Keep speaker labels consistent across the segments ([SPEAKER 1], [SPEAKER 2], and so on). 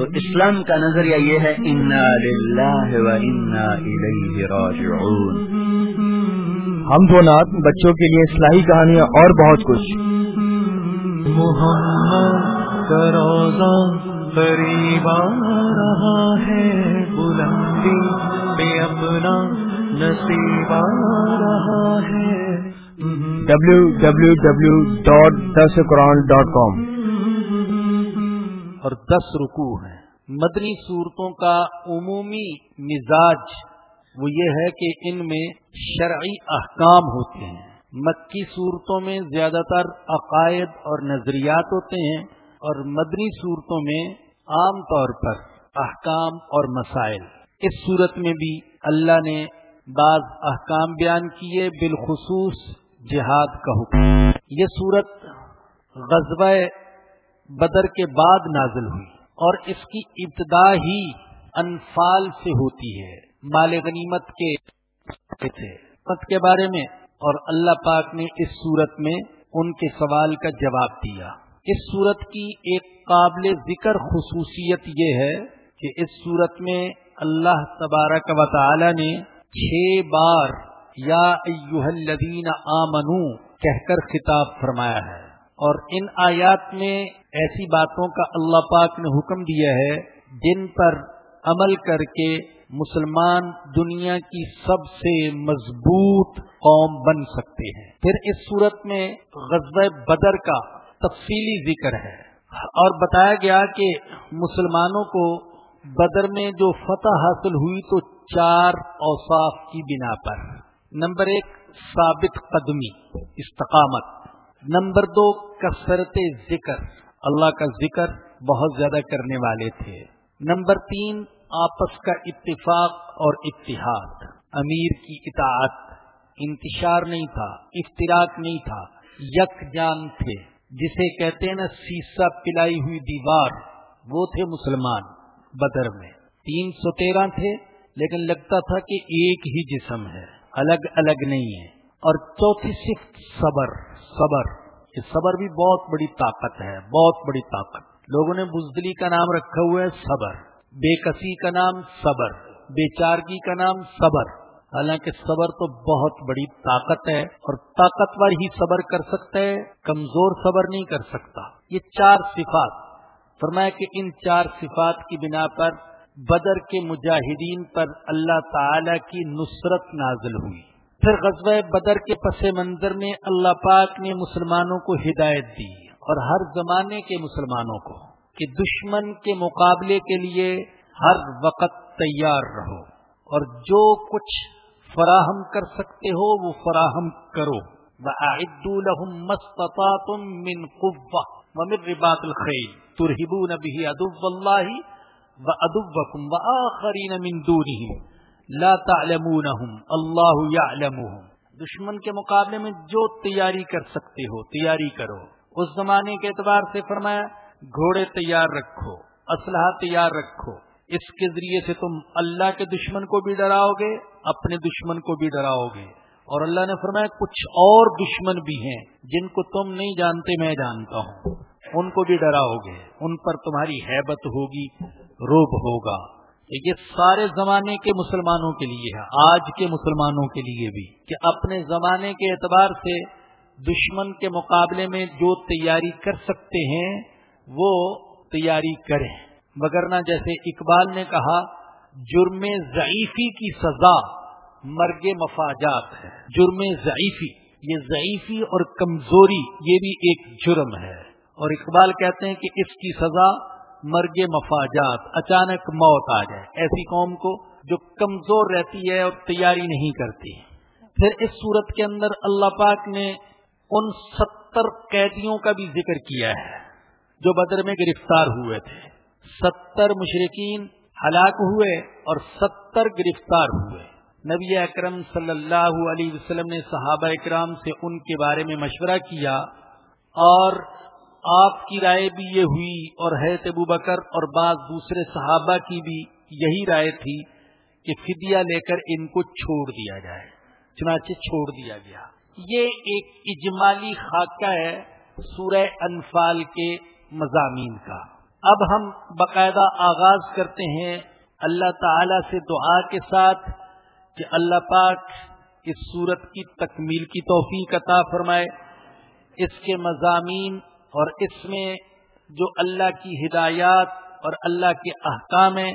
[SPEAKER 1] تو اسلام کا نظریہ یہ ہے انا للہ و انا الیہ راجعون.
[SPEAKER 2] ہم دو نات بچوں کے لیے اصلاحی کہانیاں اور بہت کچھ۔
[SPEAKER 3] محمد کا روزہ قریب آ رہا ہے بلندی پہ اپنا نصیب آ رہا ہے۔
[SPEAKER 2] ڈبلو
[SPEAKER 4] اور دس رکو ہیں۔ مدنی صورتوں کا عمومی مزاج وہ یہ ہے کہ ان میں شرعی احکام ہوتے ہیں۔ مکی صورتوں میں زیادہ تر عقائد اور نظریات ہوتے ہیں اور مدنی صورتوں میں عام طور پر احکام اور مسائل۔ اس صورت میں بھی اللہ نے بعض احکام بیان کیے بالخصوص جہاد کا حکم۔ یہ صورت غزوہ بدر کے بعد نازل ہوئی اور اس کی ابتدا ہی انفال سے ہوتی ہے، مال غنیمت کے تھے۔ کے بارے میں اور اللہ پاک نے اس صورت میں ان کے سوال کا جواب دیا۔ اس صورت کی ایک قابل ذکر خصوصیت یہ ہے کہ اس صورت میں اللہ تبارک و تعالی نے چھ بار یا ایوہ الذین آمنو کہہ کر خطاب فرمایا ہے۔ اور ان آیات میں ایسی باتوں کا اللہ پاک نے حکم دیا ہے، جن پر عمل کر کے مسلمان دنیا کی سب سے مضبوط قوم بن سکتے ہیں۔ پھر اس صورت میں غزب بدر کا تفصیلی ذکر ہے۔ اور بتایا گیا کہ مسلمانوں کو بدر میں جو فتح حاصل ہوئی تو چار اوصاف کی بنا پر۔ نمبر ایک، ثابت قدمی، استقامت۔ نمبر دو، کثرت ذکر۔ اللہ کا ذکر بہت زیادہ کرنے والے تھے۔ نمبر تین، آپس کا اتفاق اور اتحاد۔ امیر کی اطاعت۔ انتشار نہیں تھا افطراک نہیں تھا۔ یک جان تھے، جسے کہتے ہیں نا، سیسا پلائی ہوئی دیوار۔ وہ تھے مسلمان بدر میں۔ تین سو تیرہ تھے، لیکن لگتا تھا کہ ایک ہی جسم ہے۔ الگ الگ نہیں ہے۔ اور چوتھی صفت، صبر۔ صبر یہ صبر بھی بہت بڑی طاقت ہے، بہت بڑی طاقت۔ لوگوں نے بزدلی کا نام رکھا ہوا ہے صبر۔ بے کسی کا نام صبر، بے چارگی کا نام صبر۔ حالانکہ صبر تو بہت بڑی طاقت ہے اور طاقتور ہی صبر کر سکتا ہے، کمزور صبر نہیں کر سکتا۔ یہ چار صفات۔ فرمایا کہ ان چار صفات کی بنا پر بدر کے مجاہدین پر اللہ تعالی کی نصرت نازل ہوئی۔ پھر غزوہ بدر کے پس منظر میں اللہ پاک نے مسلمانوں کو ہدایت دی اور ہر زمانے کے مسلمانوں کو کہ دشمن کے مقابلے کے لیے ہر وقت تیار رہو اور جو کچھ فراہم کر سکتے ہو وہ فراہم کرو۔ من قوة ومن رباط الخيل ترهبون به عدو الله وَأَدُوَّكُمْ وَآخَرِينَ مِن دُونِهِمْ لَا تَعْلَمُونَهُمْ اللَّهُ يَعْلَمُهُمْ دشمن کے مقابلے میں جو تیاری کر سکتے ہو، تیاری کرو۔ اس زمانے کے اعتبار سے فرمایا، گھوڑے تیار رکھو، اسلحہ تیار رکھو۔ اس کے ذریعے سے تم اللہ کے دشمن کو بھی ڈراؤ گے، اپنے دشمن کو بھی ڈراؤ گے۔ اور اللہ نے فرمایا، کچھ اور دشمن بھی ہیں، جن کو تم نہیں جانتے، میں جانتا ہوں۔ ان کو بھی ڈراؤ گے، ان پر تمہاری حیبت ہوگی، روب ہوگا۔ یہ سارے زمانے کے مسلمانوں کے لیے ہے، آج کے مسلمانوں کے لیے بھی، کہ اپنے زمانے کے اعتبار سے دشمن کے مقابلے میں جو تیاری کر سکتے ہیں، وہ تیاری کریں۔ مگر نہ جیسے اقبال نے کہا، جرم ضعیفی کی سزا مرگ مفاجات ہے۔ جرم ضعیفی، یہ ضعیفی اور کمزوری، یہ بھی ایک جرم ہے۔ اور اقبال کہتے ہیں کہ اس کی سزا مرگ مفاجات، اچانک موت آ جائے۔ ایسی قوم کو جو کمزور رہتی ہے اور تیاری نہیں کرتی۔ پھر اس صورت کے اندر اللہ پاک نے ان ستر قیدیوں کا بھی ذکر کیا ہے، جو بدر میں گرفتار ہوئے تھے۔ ستر مشرقین ہلاک ہوئے اور ستر گرفتار ہوئے۔ نبی اکرم صلی اللہ علیہ وسلم نے صحابہ اکرام سے ان کے بارے میں مشورہ کیا اور آپ کی رائے بھی یہ ہوئی اور حیرت ابو بکر اور بعض دوسرے صحابہ کی بھی یہی رائے تھی کہ فدیہ لے کر ان کو چھوڑ دیا جائے، چنانچہ چھوڑ دیا گیا۔ یہ ایک اجمالی خاکہ ہے سورہ انفال کے مضامین کا۔ اب ہم باقاعدہ آغاز کرتے ہیں اللہ تعالی سے دعا کے ساتھ کہ اللہ پاک اس صورت کی تکمیل کی توفیق عطا فرمائے، اس کے مضامین اور اس میں جو اللہ کی ہدایات اور اللہ کے احکام ہیں،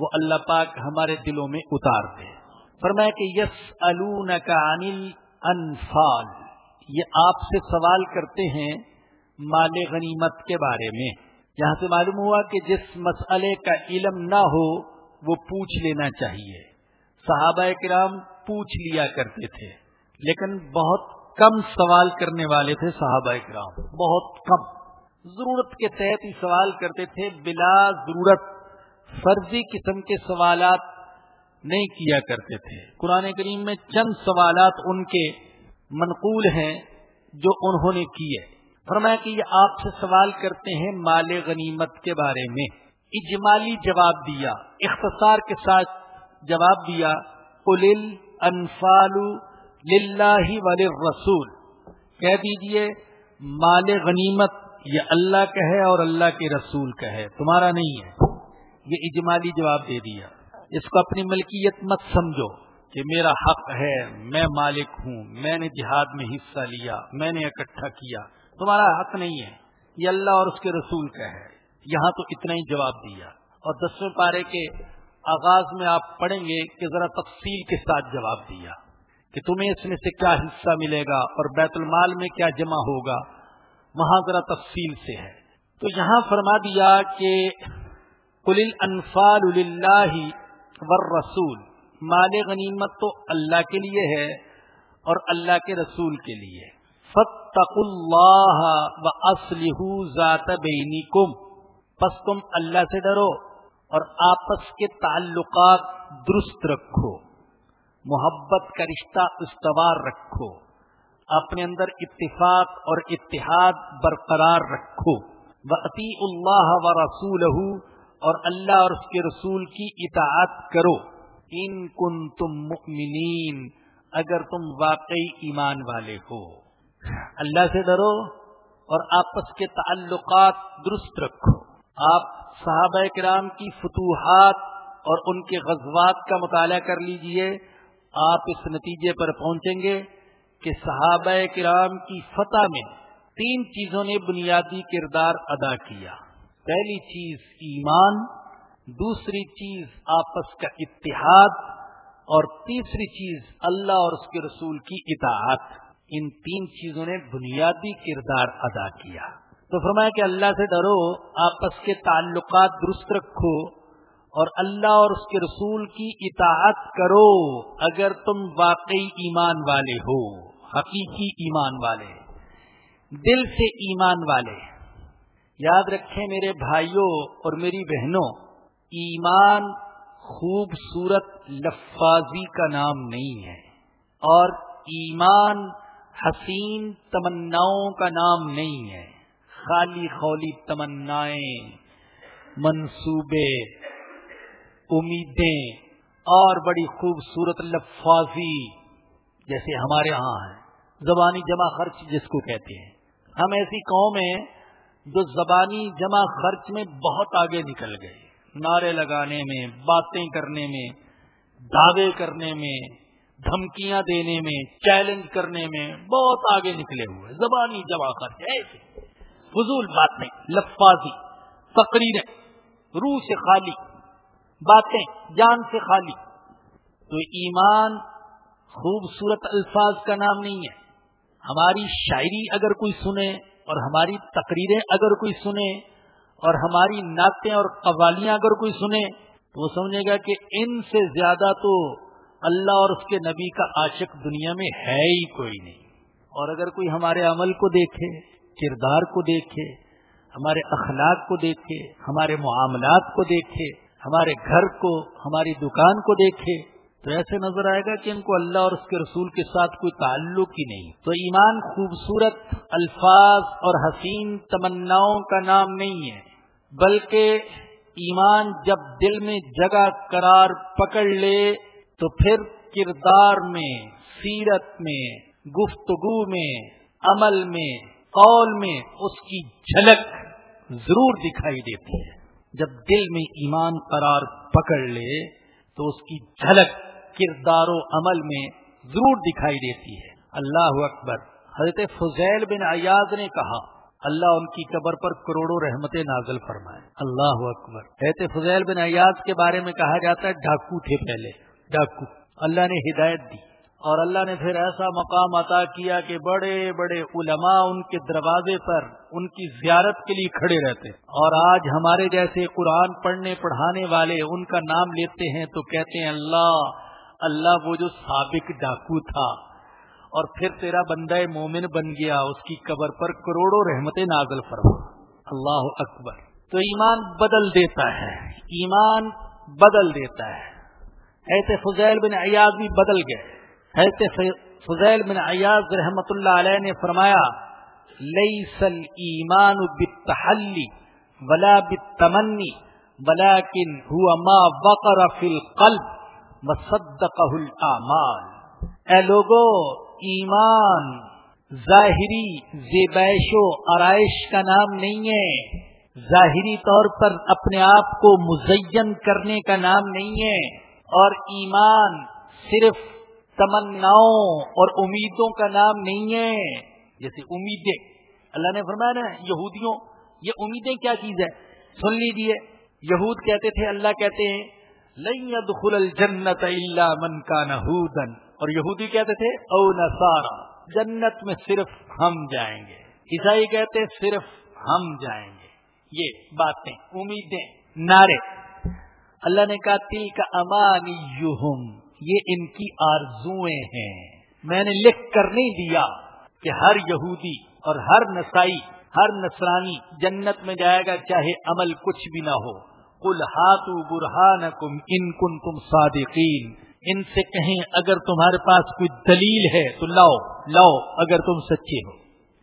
[SPEAKER 4] وہ اللہ پاک ہمارے دلوں میں اتار دے فرمایا کہ یس کا انل انفال یہ آپ سے سوال کرتے ہیں مال غنیمت کے بارے میں۔ یہاں سے معلوم ہوا کہ جس مسئلے کا علم نہ ہو، وہ پوچھ لینا چاہیے۔ صحابہ کرام پوچھ لیا کرتے تھے، لیکن بہت کم سوال کرنے والے تھے صحابہ کرام بہت کم۔ ضرورت کے تحت ہی سوال کرتے تھے، بلا ضرورت فرضی قسم کے سوالات نہیں کیا کرتے تھے۔ قرآن کریم میں چند سوالات ان کے منقول ہیں جو انہوں نے کیے۔ فرمایا کہ یہ آپ سے سوال کرتے ہیں مال غنیمت کے بارے میں۔ اجمالی جواب دیا، اختصار کے ساتھ جواب دیا انفال رسول کہہ دیجیے، مال غنیمت، یہ اللہ کا ہے اور اللہ کے رسول کا ہے تمہارا نہیں ہے۔ یہ اجمالی جواب دے دیا۔ اس کو اپنی ملکیت مت سمجھو کہ میرا حق ہے، میں مالک ہوں، میں نے جہاد میں حصہ لیا، میں نے اکٹھا کیا۔ تمہارا حق نہیں ہے۔ یہ اللہ اور اس کے رسول کا ہے یہاں تو اتنا ہی جواب دیا۔ اور دسویں پارے کے آغاز میں آپ پڑھیں گے کہ ذرا تفصیل کے ساتھ جواب دیا۔ کہ تمہیں اس میں سے کیا حصہ ملے گا اور بیت المال میں کیا جمع ہوگا؟ وہاں ذرا تفصیل سے ہے۔ تو یہاں فرما دیا کہ کل انفال اللہ ور رسول مال غنیمت تو اللہ کے لیے ہے اور اللہ کے رسول کے لیے۔ فتق اللہ و اسلح ذات بینکم پس تم اللہ سے ڈرو اور آپس کے تعلقات درست رکھو۔ محبت کا رشتہ استوار رکھو۔ اپنے اندر اتفاق اور اتحاد برقرار رکھو۔ وتی اللہ و رسول اور اللہ اور اس کے رسول کی اطاعت کرو۔ ان کن تم مؤمنین اگر تم واقعی ایمان والے ہو۔ اللہ سے ڈرو اور آپس کے تعلقات درست رکھو۔ آپ صحابہ کرام کی فتوحات اور ان کے غزوات کا مطالعہ کر لیجیے۔ آپ اس نتیجے پر پہنچیں گے کہ صحابہ کرام کی فتح میں تین چیزوں نے بنیادی کردار ادا کیا۔ پہلی چیز ایمان، دوسری چیز آپس کا اتحاد، اور تیسری چیز اللہ اور اس کے رسول کی اطاعت۔ ان تین چیزوں نے بنیادی کردار ادا کیا۔ تو فرمایا کہ اللہ سے ڈرو، آپس کے تعلقات درست رکھو۔ اور اللہ اور اس کے رسول کی اطاعت کرو اگر تم واقعی ایمان والے ہو، حقیقی ایمان والے، دل سے ایمان والے۔ یاد رکھیں میرے بھائیوں اور میری بہنوں، ایمان خوبصورت، لفاظی کا نام نہیں ہے، اور ایمان حسین تمناؤں کا نام نہیں ہے۔ خالی خولی تمنائیں، منصوبے امیدیں اور بڑی خوبصورت لفاظی جیسے ہمارے ہاں ہے زبانی جمع خرچ جس کو کہتے ہیں۔ ہم ایسی قوم ہیں جو زبانی جمع خرچ میں بہت آگے نکل گئے۔ نعرے لگانے میں، باتیں کرنے میں، دعوے کرنے میں، دھمکیاں دینے میں، چیلنج کرنے میں بہت آگے نکلے ہوئے۔ زبانی جمع کر ایسے۔ فضول باتیں، لفاظی تقریریں۔ روح سے خالی باتیں جان سے خالی۔ تو ایمان خوبصورت الفاظ کا نام نہیں ہے۔ ہماری شاعری اگر کوئی سنے اور ہماری تقریریں اگر کوئی سنے اور ہماری نعتیں اور قوالیاں اگر کوئی سنے تو وہ سمجھے گا کہ ان سے زیادہ تو اللہ اور اس کے نبی کا عاشق دنیا میں ہے ہی کوئی نہیں۔ اور اگر کوئی ہمارے عمل کو دیکھے، کردار کو دیکھے، ہمارے اخلاق کو دیکھے، ہمارے معاملات کو دیکھے ہمارے گھر کو، ہماری دکان کو دیکھے تو ایسے نظر آئے گا کہ ان کو اللہ اور اس کے رسول کے ساتھ کوئی تعلق ہی نہیں۔ تو ایمان خوبصورت، الفاظ اور حسین تمناؤں کا نام نہیں ہے، بلکہ ایمان جب دل میں جگہ قرار پکڑ لے تو پھر کردار میں، سیرت میں، گفتگو میں، عمل میں، قول میں اس کی جھلک ضرور دکھائی دیتی ہے۔ جب دل میں ایمان قرار پکڑ لے تو اس کی جھلک کردار و عمل میں ضرور دکھائی دیتی ہے۔ اللہ اکبر۔ حضرت فضیل بن ایاز نے کہا، اللہ ان کی قبر پر کروڑوں رحمت نازل فرمائے۔ اللہ اکبر۔ حضرت فضیل بن ایاز کے بارے میں کہا جاتا ہے، ڈاکو تھے پہلے۔ ڈاکو۔ اللہ نے ہدایت دی۔ اور اللہ نے پھر ایسا مقام عطا کیا کہ بڑے بڑے علماء ان کے دروازے پر ان کی زیارت کے لیے کھڑے رہتے اور آج ہمارے جیسے قرآن پڑھنے پڑھانے والے ان کا نام لیتے ہیں تو کہتے ہیں، اللہ اللہ وہ جو سابق ڈاکو تھا۔ اور پھر تیرا بندہ مومن بن گیا، اس کی قبر پر کروڑوں رحمت نازل فرما۔ اللہ اکبر۔ تو ایمان بدل دیتا ہے۔ ایمان بدل دیتا ہے۔ ایسے فضیل بن ایاز بھی بدل گئے۔ ایسے فضیل بن ایاز رحمت اللہ علیہ نے فرمایا لئی سل ایمان بتحلی ولا بتمنی بلا کن ہوا وقر فی القلب اے لوگو، ایمان ظاہری زیبائش و آرائش کا نام نہیں ہے۔ ظاہری طور پر اپنے آپ کو مزین کرنے کا نام نہیں ہے۔ اور ایمان صرف تمناؤں اور امیدوں کا نام نہیں ہے۔ جیسے امیدیں۔ اللہ نے فرمایا نا، یہودیوں، یہ امیدیں کیا چیز ہے؟ سن لیجیے یہود کہتے تھے، اللہ کہتے ہیں يدخل الجنت الا من كان هودا اور یہودی کہتے تھے، او نصارا، جنت میں صرف ہم جائیں گے۔ عیسائی کہتے، صرف ہم جائیں گے۔ یہ باتیں، امیدیں، نعرے۔ اللہ نے کہا تل کا امانی یہ ان کی آرزویں ہیں۔ میں نے لکھ کر نہیں دیا کہ ہر یہودی اور ہر نسائی، ہر نصرانی جنت میں جائے گا چاہے عمل کچھ بھی نہ ہو۔ کل ہاتھ برہان ان کن تم صادقین ان سے کہیں، اگر تمہارے پاس کوئی دلیل ہے تو لاؤ لاؤ، اگر تم سچے ہو۔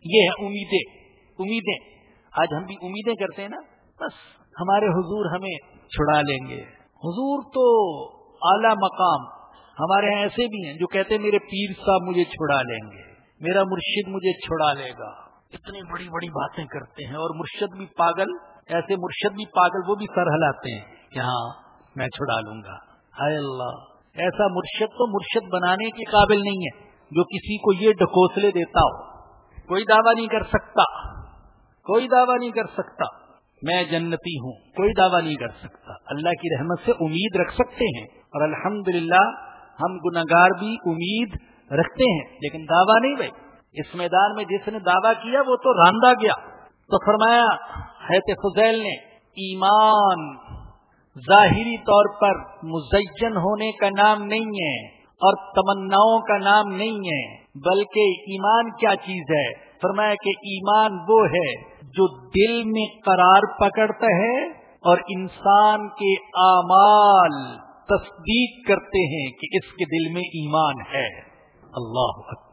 [SPEAKER 4] یہ ہے امیدیں امیدیں۔ آج ہم بھی امیدیں کرتے ہیں نا۔ بس ہمارے حضور ہمیں چھڑا لیں گے۔ حضور تو اعلی مقام ہمارے یہاں ایسے بھی ہیں جو کہتے ہیں میرے پیر صاحب مجھے چھڑا لیں گے، میرا مرشد مجھے چھڑا لے گا۔ اتنی بڑی بڑی باتیں کرتے ہیں اور مرشد بھی پاگل، ایسے مرشد بھی پاگل وہ بھی سر ہلاتے ہیں کہ ہاں میں چھڑا لوں گا۔ ہائے اللہ، ایسا مرشد تو مرشد بنانے کے قابل نہیں ہے جو کسی کو یہ ڈھکوسلے دیتا ہو۔ کوئی دعویٰ نہیں کر سکتا۔ کوئی دعویٰ نہیں کر سکتا۔ میں جنتی ہوں، کوئی دعویٰ نہیں کر سکتا۔ اللہ کی رحمت سے امید رکھ سکتے ہیں اور الحمد ہم گناگار بھی امید رکھتے ہیں، لیکن دعویٰ نہیں بھائی۔ اس میدان میں جس نے دعویٰ کیا، وہ تو راندہ گیا۔ تو فرمایا حیرت فضیل نے ایمان ظاہری طور پر مزین ہونے کا نام نہیں ہے اور تمناؤں کا نام نہیں ہے، بلکہ ایمان کیا چیز ہے؟ فرمایا کہ ایمان وہ ہے جو دل میں قرار پکڑتا ہے اور انسان کے اعمال تصدیق کرتے ہیں کہ اس کے دل میں ایمان ہے۔ اللہ اکبر۔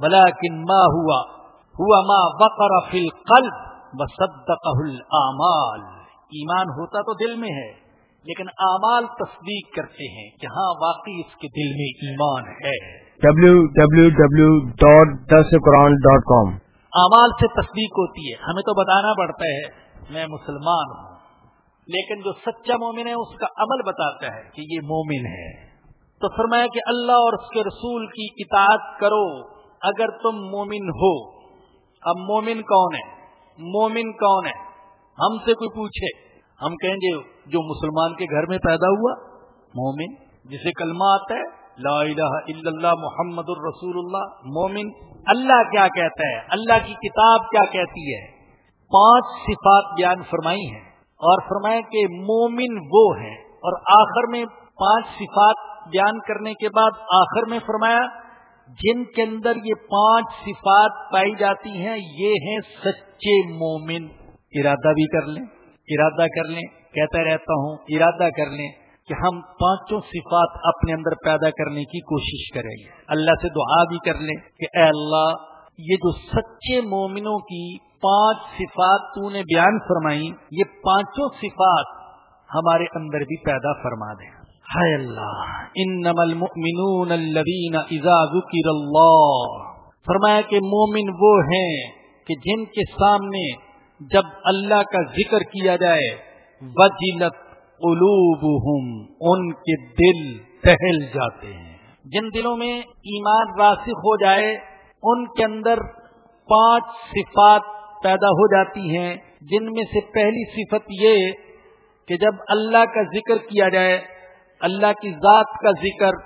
[SPEAKER 4] بلا کن ماں ہوا؟ ہوا ماں بقر فی القلب بصدقہ الاعمال ایمان ہوتا تو دل میں ہے لیکن اعمال تصدیق کرتے ہیں کہ ہاں واقعی اس کے دل میں ایمان ہے۔
[SPEAKER 2] W W W dot this Quran dot com
[SPEAKER 4] اعمال سے تصدیق ہوتی ہے۔ ہمیں تو بتانا پڑتا ہے میں مسلمان ہوں۔ لیکن جو سچا مومن ہے، اس کا عمل بتاتا ہے کہ یہ مومن ہے۔ تو فرمایا کہ اللہ اور اس کے رسول کی اطاعت کرو۔ اگر تم مومن ہو، اب مومن کون ہے؟ مومن کون ہے؟ ہم سے کوئی پوچھے۔ ہم کہیں گے، جو مسلمان کے گھر میں پیدا ہوا، مومن، جسے کلمہ آتا ہے، لا الہ الا اللہ محمد الرسول اللہ، مومن۔ اللہ کیا کہتا ہے؟ اللہ کی کتاب کیا کہتی ہے؟ پانچ صفات بیان فرمائی ہیں۔ اور فرمائے کہ مومن وہ ہے۔ اور آخر میں پانچ صفات بیان کرنے کے بعد آخر میں فرمایا، جن کے اندر یہ پانچ صفات پائی جاتی ہیں، یہ ہیں سچے مومن۔ ارادہ بھی کر لیں، ارادہ کر لیں۔ کہتا رہتا ہوں، ارادہ کر لیں کہ ہم پانچوں صفات اپنے اندر پیدا کرنے کی کوشش کریں گے۔ اللہ سے دعا بھی کر لیں کہ اے اللہ یہ جو سچے مومنوں کی پانچ صفات تو نے بیان فرمائی یہ پانچوں صفات ہمارے اندر بھی پیدا فرما دیں۔ ہائے اللہ۔ انما المؤمنون الذین اذا ذکر اللہ۔ فرمایا کہ مومن وہ ہیں کہ جن کے سامنے جب اللہ کا ذکر کیا جائے وجلت قلوبہم ان کے دل ٹہل جاتے ہیں۔ جن دلوں میں ایمان راسخ ہو جائے ان کے اندر پانچ صفات پیدا ہو جاتی ہیں، جن میں سے پہلی صفت یہ کہ جب اللہ کا ذکر کیا جائے، اللہ کی ذات کا ذکر،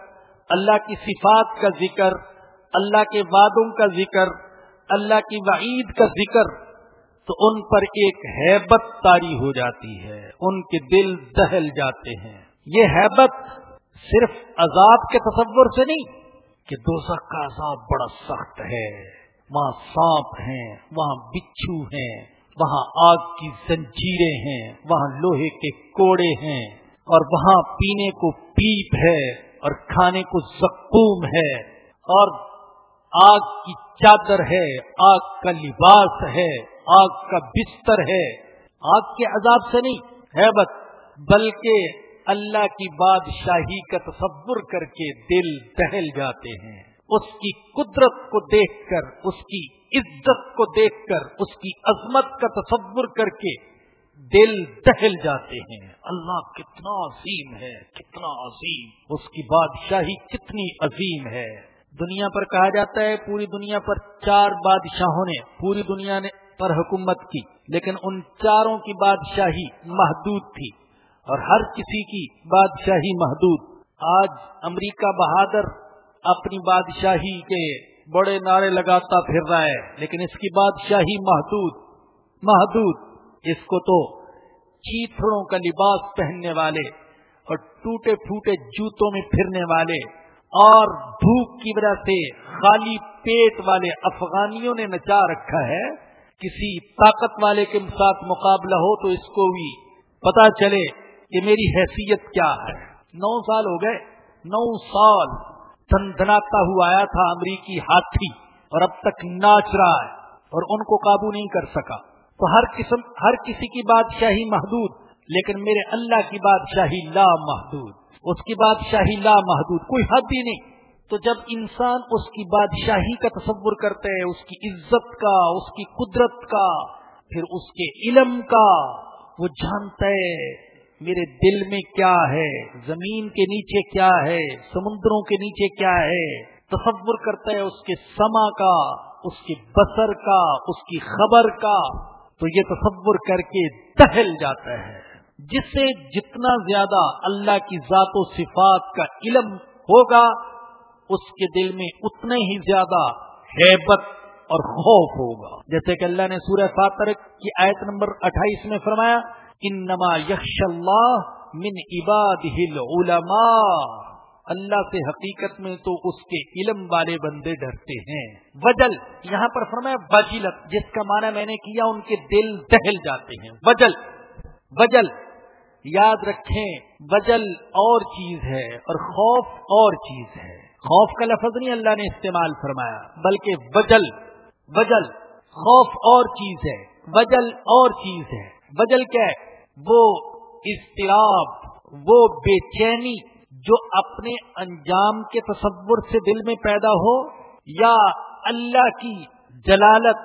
[SPEAKER 4] اللہ کی صفات کا ذکر، اللہ کے وعدوں کا ذکر، اللہ کی وعید کا ذکر، تو ان پر ایک حیبت تاری ہو جاتی ہے، ان کے دل دہل جاتے ہیں۔ یہ حیبت صرف عذاب کے تصور سے نہیں کہ دوزخ کا عذاب بڑا سخت ہے۔ وہاں سانپ ہیں، وہاں بچھو ہیں، وہاں آگ کی زنجیریں ہیں، وہاں لوہے کے کوڑے ہیں۔ اور وہاں پینے کو پیپ ہے اور کھانے کو زکوم ہے۔ اور آگ کی چادر ہے، آگ کا لباس ہے، آگ کا بستر ہے۔ آگ کے عذاب سے نہیں ہے بت بلکہ اللہ کی بادشاہی کا تصور کر کے دل دہل جاتے ہیں۔ اس کی قدرت کو دیکھ کر، اس کی عزت کو دیکھ کر، اس کی عظمت کا تصور کر کے دل دہل جاتے ہیں۔ اللہ کتنا عظیم ہے، کتنا عظیم۔ اس کی بادشاہی کتنی عظیم ہے۔ دنیا پر کہا جاتا ہے، پوری دنیا پر چار بادشاہوں نے، پوری دنیا نے پر حکومت کی، لیکن ان چاروں کی بادشاہی محدود تھی۔ اور ہر کسی کی بادشاہی محدود۔ آج امریکہ بہادر اپنی بادشاہی کے بڑے نعرے لگاتا پھر رہا ہے، لیکن اس کی بادشاہی محدود۔ محدود۔ اس کو تو چیتڑوں کا لباس پہننے والے اور ٹوٹے پھوٹے جوتوں میں پھرنے والے اور دھوپ کی وجہ سے خالی پیٹ والے افغانیوں نے نچا رکھا ہے۔ کسی طاقت والے کے ساتھ مقابلہ ہو تو اس کو بھی پتا چلے کہ میری حیثیت کیا ہے۔ نو سال ہو گئے، نو سال دھن ہوا آیا تھا امریکی ہاتھی اور اب تک ناچ رہا ہے اور ان کو قابو نہیں کر سکا۔ تو ہر قسم، ہر کسی کی بادشاہی محدود، لیکن میرے اللہ کی بادشاہی لا محدود اس کی بادشاہی لا محدود کوئی حد ہی نہیں۔ تو جب انسان اس کی بادشاہی کا تصور کرتے ہے اس کی عزت کا، اس کی قدرت کا، پھر اس کے علم کا، وہ جانتا ہے میرے دل میں کیا ہے؟ زمین کے نیچے کیا ہے؟ سمندروں کے نیچے کیا ہے؟ تصور کرتا ہے اس کے سما کا، اس کے بسر کا، اس کی خبر کا۔ تو یہ تصور کر کے دہل جاتا ہے۔ جس سے جتنا زیادہ اللہ کی ذات و صفات کا علم ہوگا، اس کے دل میں اتنے ہی زیادہ حیبت اور خوف ہوگا۔ جیسے کہ اللہ نے سورہ فاتر کی آیت نمبر اٹھائیس میں فرمایا انما یکش اللہ من عباد العلماء۔ اللہ سے حقیقت میں تو اس کے علم والے بندے ڈرتے ہیں۔ وجل، یہاں پر فرمایا وجلت، جس کا معنی میں نے کیا، ان کے دل دہل جاتے ہیں۔ وجل وجل، یاد رکھیں، وجل اور چیز ہے اور خوف اور چیز ہے۔ خوف کا لفظ نہیں اللہ نے استعمال فرمایا، بلکہ وجل وجل، خوف اور چیز ہے۔ وجل اور چیز ہے۔ وجل کیا ہے؟ وہ اضطراب، وہ بے چینی جو اپنے انجام کے تصور سے دل میں پیدا ہو یا اللہ کی جلالت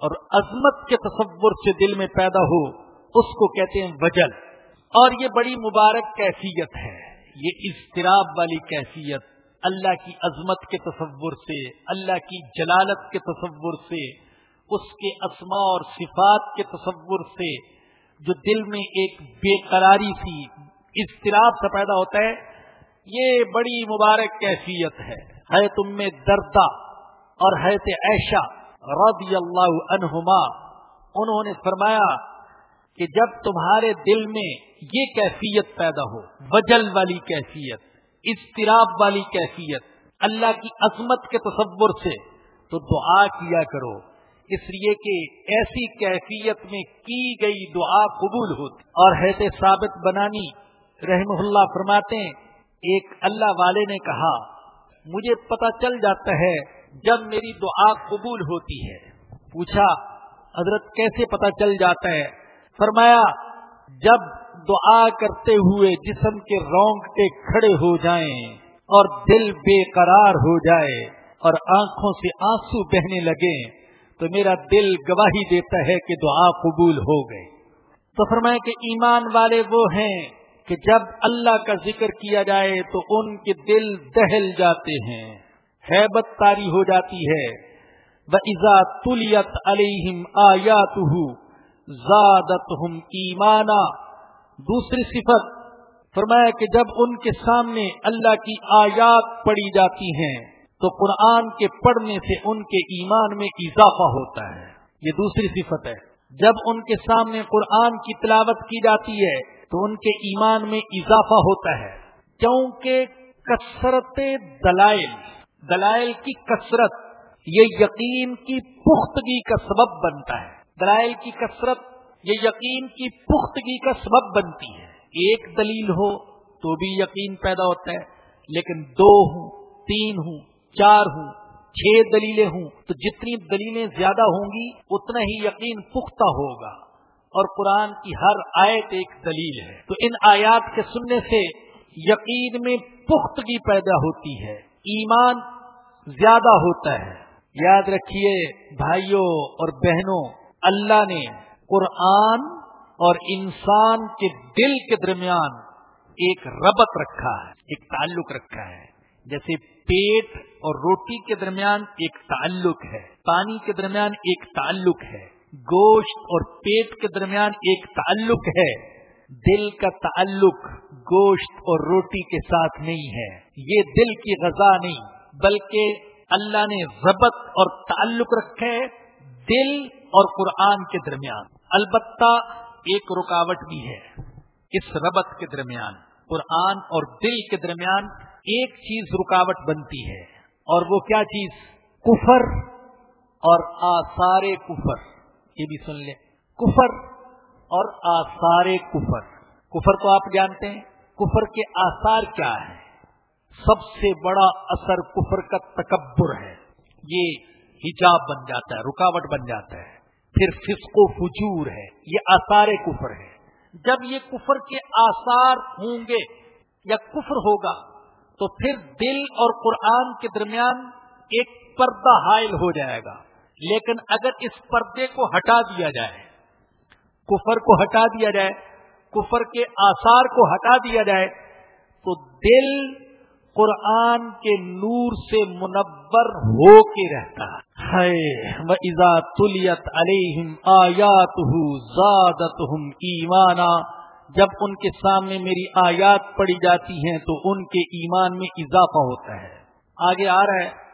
[SPEAKER 4] اور عظمت کے تصور سے دل میں پیدا ہو، اس کو کہتے ہیں وجل۔ اور یہ بڑی مبارک کیفیت ہے، یہ اضطراب والی کیفیت۔ اللہ کی عظمت کے تصور سے، اللہ کی جلالت کے تصور سے، اس کے اسما اور صفات کے تصور سے جو دل میں ایک بے قراری سی اضطراب سے پیدا ہوتا ہے، یہ بڑی مبارک کیفیت ہے۔ ہے تم میں دردہ اور ہے ایشا رضی اللہ عنہما، انہوں نے فرمایا کہ جب تمہارے دل میں یہ کیفیت پیدا ہو، وجل والی کیفیت، اضطراب والی کیفیت، اللہ کی عظمت کے تصور سے، تو دعا کیا کرو۔ اس لیے کہ ایسی کیفیت میں کی گئی دعا قبول ہوتی۔ اور حیث ثابت بنانی رحم اللہ فرماتے ہیں، ایک اللہ والے نے کہا، مجھے پتا چل جاتا ہے جب میری دعا قبول ہوتی ہے۔ پوچھا، حضرت کیسے پتا چل جاتا ہے؟ فرمایا، جب دعا کرتے ہوئے جسم کے رونگٹے کھڑے ہو جائیں اور دل بے قرار ہو جائے اور آنکھوں سے آنسو بہنے لگے تو میرا دل گواہی دیتا ہے کہ دعا قبول ہو گئے۔ تو فرمایا کہ ایمان والے وہ ہیں کہ جب اللہ کا ذکر کیا جائے تو ان کے دل دہل جاتے ہیں، حیبت تاری ہو جاتی ہے۔ وہ ایزا تلیت علیہم آیات زادت ہم ایمانا دوسری صفت، فرمایا کہ جب ان کے سامنے اللہ کی آیات پڑی جاتی ہیں تو قرآن کے پڑھنے سے ان کے ایمان میں اضافہ ہوتا ہے۔ یہ دوسری صفت ہے۔ جب ان کے سامنے قرآن کی تلاوت کی جاتی ہے، تو ان کے ایمان میں اضافہ ہوتا ہے۔ کیونکہ کثرت دلائل دلائل کی کثرت، یہ یقین کی پختگی کا سبب بنتا ہے۔ دلائل کی کثرت، یہ یقین کی پختگی کا سبب بنتی ہے۔ ایک دلیل ہو تو بھی یقین پیدا ہوتا ہے، لیکن دو ہوں، تین ہوں چار ہوں، چھ دلیلیں ہوں، تو جتنی دلیلیں زیادہ ہوں گی، اتنا ہی یقین پختہ ہوگا۔ اور قرآن کی ہر آیت ایک دلیل ہے۔ تو ان آیات کے سننے سے یقین میں پختگی پیدا ہوتی ہے، ایمان زیادہ ہوتا ہے۔ یاد رکھیے بھائیوں اور بہنوں، اللہ نے قرآن اور انسان کے دل کے درمیان ایک ربط رکھا ہے، ایک تعلق رکھا ہے۔ جیسے پیٹ اور روٹی کے درمیان ایک تعلق ہے، پانی کے درمیان ایک تعلق ہے، گوشت اور پیٹ کے درمیان ایک تعلق ہے۔ دل کا تعلق گوشت اور روٹی کے ساتھ نہیں ہے، یہ دل کی غذا نہیں، بلکہ اللہ نے ضبط اور تعلق رکھے دل اور قرآن کے درمیان۔ البتہ ایک رکاوٹ بھی ہے، اس ربط کے درمیان، قرآن اور دل کے درمیان ایک چیز رکاوٹ بنتی ہے اور وہ کیا چیز؟ کفر اور آثار کفر، یہ بھی سن لیں۔ کفر اور آثار کفر۔ کفر کو آپ جانتے ہیں؟ کفر کے آثار کیا ہیں؟ سب سے بڑا اثر کفر کا تکبر ہے۔ یہ حجاب بن جاتا ہے، رکاوٹ بن جاتا ہے۔ پھر فسق و فجور ہے، یہ آثار کفر ہے۔ جب یہ کفر کے آثار ہوں گے یا کفر ہوگا تو پھر دل اور قرآن کے درمیان ایک پردہ حائل ہو جائے گا۔ لیکن اگر اس پردے کو ہٹا دیا جائے، کفر کو ہٹا دیا جائے، کفر کے آثار کو ہٹا دیا جائے، تو دل قرآن کے نور سے منور ہو کے رہتا۔ ہے ایزا تلیت علیہم آیات زادت ایمانا۔ جب ان کے سامنے میری آیات پڑی جاتی ہیں تو ان کے ایمان میں اضافہ ہوتا ہے۔ آگے آ رہا ہے۔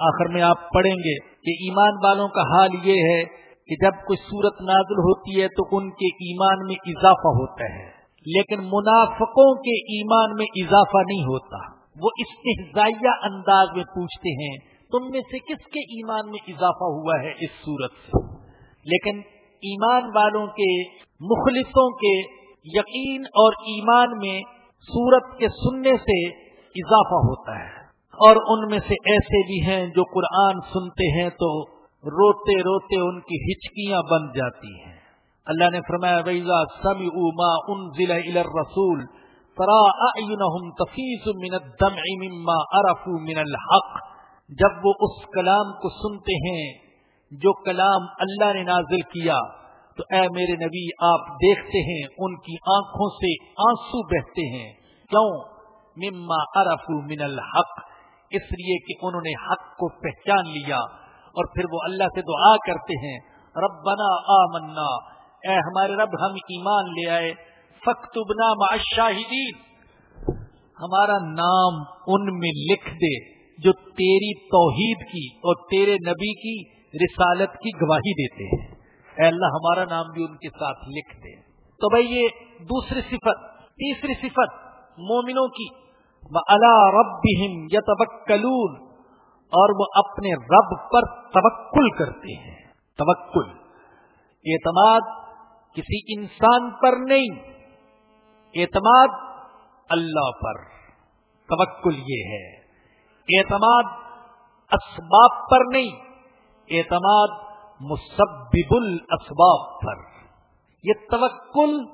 [SPEAKER 4] آخر میں آپ پڑھیں گے کہ ایمان والوں کا حال یہ ہے کہ جب کوئی صورت نازل ہوتی ہے تو ان کے ایمان میں اضافہ ہوتا ہے۔ لیکن منافقوں کے ایمان میں اضافہ نہیں ہوتا۔ وہ استحزائیہ انداز میں پوچھتے ہیں، تم میں سے کس کے ایمان میں اضافہ ہوا ہے اس صورت سے؟ لیکن ایمان والوں کے، مخلصوں کے یقین اور ایمان میں سورت کے سننے سے اضافہ ہوتا ہے۔ اور ان میں سے ایسے بھی ہیں جو قرآن سنتے ہیں تو روتے روتے ان کی ہچکیاں بن جاتی ہیں۔ اللہ نے فرمایا ویزا سمی ما ان ضلع رسول تفیز من الدمع مما عرفوا من الحق۔ جب وہ اس کلام کو سنتے ہیں جو کلام اللہ نے نازل کیا تو اے میرے نبی، آپ دیکھتے ہیں، ان کی آنکھوں سے آنسو بہتے ہیں۔ کیوں؟ مما عرفوا من الحق۔ اس لیے کہ انہوں نے حق کو پہچان لیا۔ اور پھر وہ اللہ سے دعا کرتے ہیں، ربنا آمنا۔ اے ہمارے رب، ہم ایمان لے آئے۔ فختبنا شاہدین ہمارا نام ان میں لکھ دے جو تیری توحید کی اور تیرے نبی کی رسالت کی گواہی دیتے ہیں۔ اے اللہ ہمارا نام بھی ان کے ساتھ لکھ دے۔ تو بھائی یہ دوسری صفت، تیسری صفت مومنوں کی اللہ رب یا اور وہ اپنے رب پر توکل کرتے ہیں۔ توکل۔ اعتماد کسی انسان پر نہیں اعتماد اللہ پر۔ توکل یہ ہے۔ اعتماد اسباب پر نہیں اعتماد مسبب الاسباب پر۔ یہ توکل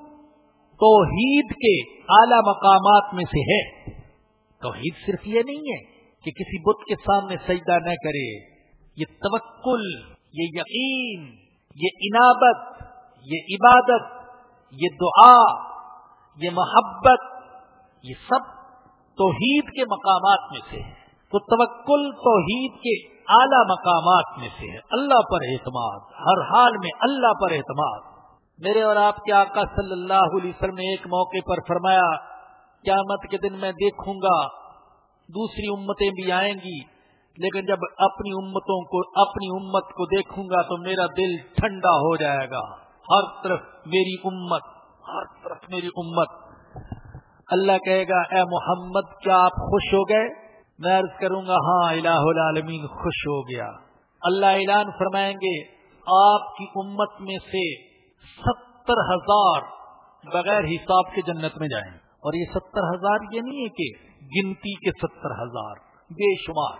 [SPEAKER 4] توحید کے اعلی مقامات میں سے ہے۔ توحید صرف یہ نہیں ہے کہ کسی بت کے سامنے سجدہ نہ کرے۔ یہ توکل، یہ یقین، یہ انابت، یہ عبادت، یہ دعا، یہ محبت، یہ سب توحید کے مقامات میں سے ہے۔ تو توکل توحید کے اعلی مقامات میں سے ہے۔ اللہ پر اعتماد، ہر حال میں اللہ پر اعتماد۔ میرے اور آپ کے آقا صلی اللہ علیہ وسلم نے ایک موقع پر فرمایا، قیامت کے دن میں دیکھوں گا، دوسری امتیں بھی آئیں گی، لیکن جب اپنی امتوں کو، اپنی امت کو دیکھوں گا تو میرا دل ٹھنڈا ہو جائے گا۔ ہر طرف میری امت، ہر طرف میری امت۔ اللہ کہے گا، اے محمد، کیا آپ خوش ہو گئے؟ میں عرض کروں گا ہاں الہ العالمین خوش ہو گیا۔ اللہ اعلان فرمائیں گے، آپ کی امت میں سے ستر ہزار بغیر حساب کے جنت میں جائیں۔ اور یہ ستر ہزار یہ نہیں ہے کہ گنتی کے ستر ہزار، بے شمار۔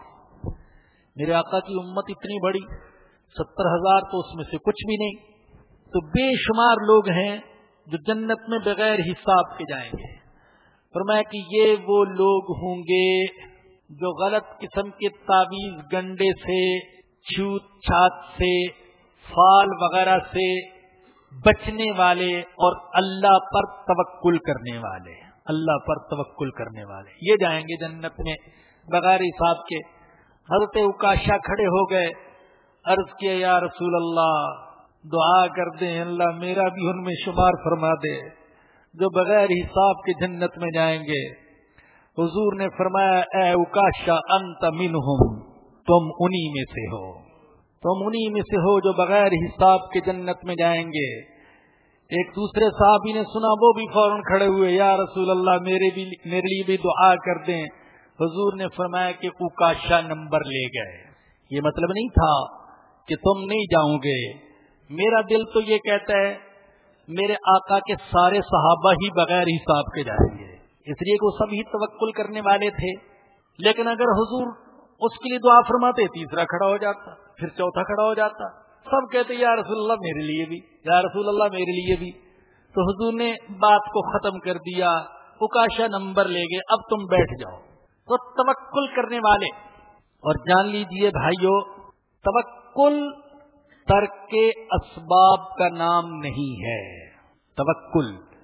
[SPEAKER 4] میرے آقا کی امت اتنی بڑی، ستر ہزار تو اس میں سے کچھ بھی نہیں۔ تو بے شمار لوگ ہیں جو جنت میں بغیر حساب کے جائیں گے۔ فرمایا کہ یہ وہ لوگ ہوں گے جو غلط قسم کے تعویذ گنڈے سے، چھوت چھات سے، فال وغیرہ سے بچنے والے اور اللہ پر توکل کرنے والے اللہ پر توکل کرنے والے یہ جائیں گے جنت میں۔ بغیر حساب کے حضرت اکاشا کھڑے ہو گئے۔ عرض کیا، یا رسول اللہ، دعا کر دیں اللہ، میرا بھی ان میں شمار فرما دے۔ جو بغیر حساب کے جنت میں جائیں گے۔ حضور نے فرمایا، اے اکاشا انت منہم، تم انہی میں سے ہو. تم انہی میں سے ہو جو بغیر حساب کے جنت میں جائیں گے۔ ایک دوسرے صحابی نے سنا، وہ بھی فوراً کھڑے ہوئے، یا رسول اللہ، میرے بھی، میرے لیے بھی دعا کر دیں. حضور نے فرمایا کہ اکاشا نمبر لے گئے۔ یہ مطلب نہیں تھا کہ تم نہیں جاؤ گے۔ میرا دل تو یہ کہتا ہے، میرے آقا کے سارے صحابہ ہی بغیر حساب کے جائیں گے۔ اس لیے کہ وہ سب ہی توکل کرنے والے تھے۔ لیکن اگر حضور اس کے لیے دعا فرماتے، تیسرا کھڑا ہو جاتا، پھر چوتھا کھڑا ہو جاتا۔ سب کہتے، یا رسول اللہ میرے لیے بھی، یا رسول اللہ میرے لیے بھی۔ تو حضور نے بات کو ختم کر دیا، اکاشا نمبر لے گئے، اب تم بیٹھ جاؤ۔ تو توکل کرنے والے۔ اور جان لیجیے بھائیوں توکل ترک اسباب کا نام نہیں ہے۔ توکل۔